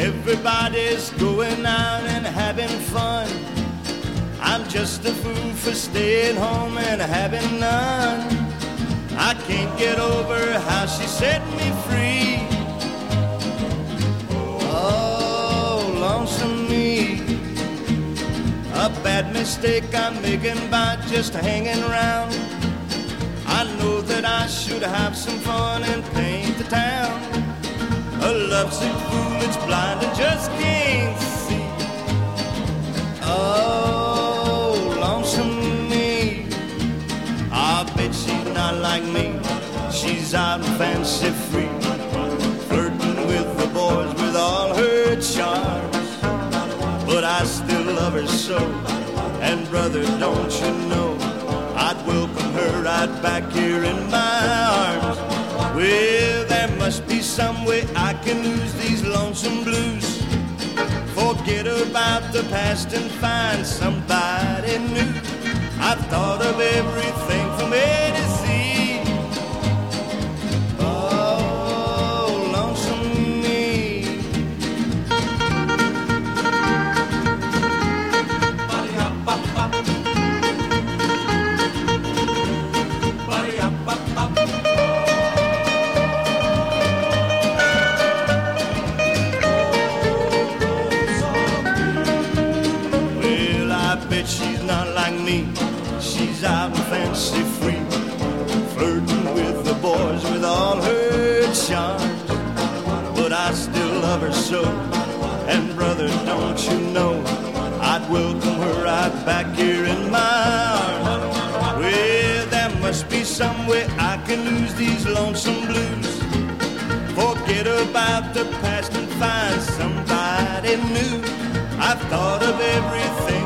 Everybody's going out and having fun. I'm just a fool for staying home and having none. I can't get over how she set me free. Oh, lonesome me. A bad mistake I'm making by just hanging around. I know that I should have some fun and paint the town. A lovesick fool that's blind and just can't see. Oh, lonesome me. I bet she's not like me. She's out fancy free. Flirting with the boys with all her charms. But I still love her so. And brother, don't you know? I'd welcome her right back here in my arms. Well, must be some way I can lose these lonesome blues. Forget about the past and find somebody new. I've thought of everything me. She's out and fancy free, flirting with the boys with all her charms. But I still love her so. And brother, don't you know, I'd welcome her right back here in my arms. Well, there must be some way I can lose these lonesome blues. Forget about the past and find somebody new. I've thought of everything